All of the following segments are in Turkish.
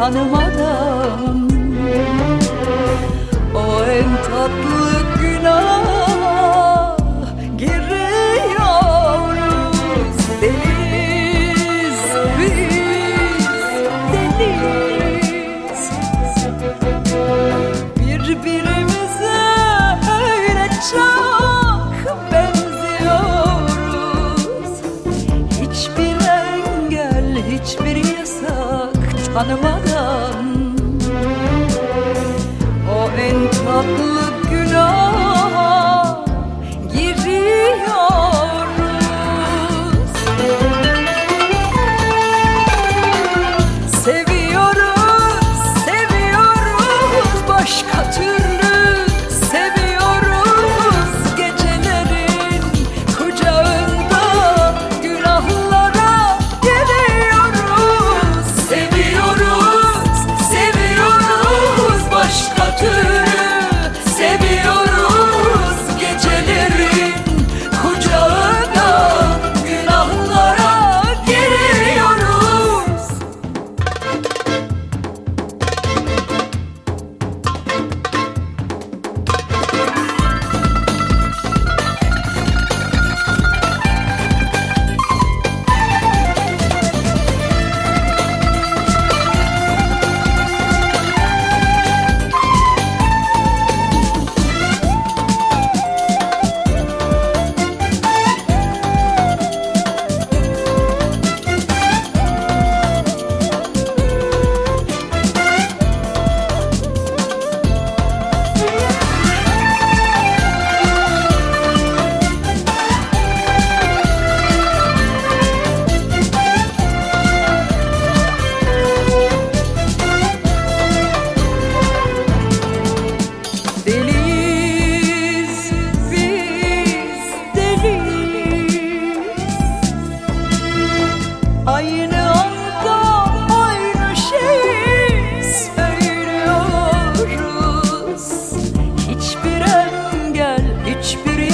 yasak tanımadan tanımadan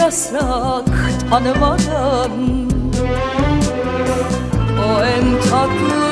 yasak tanımadan O en tatlı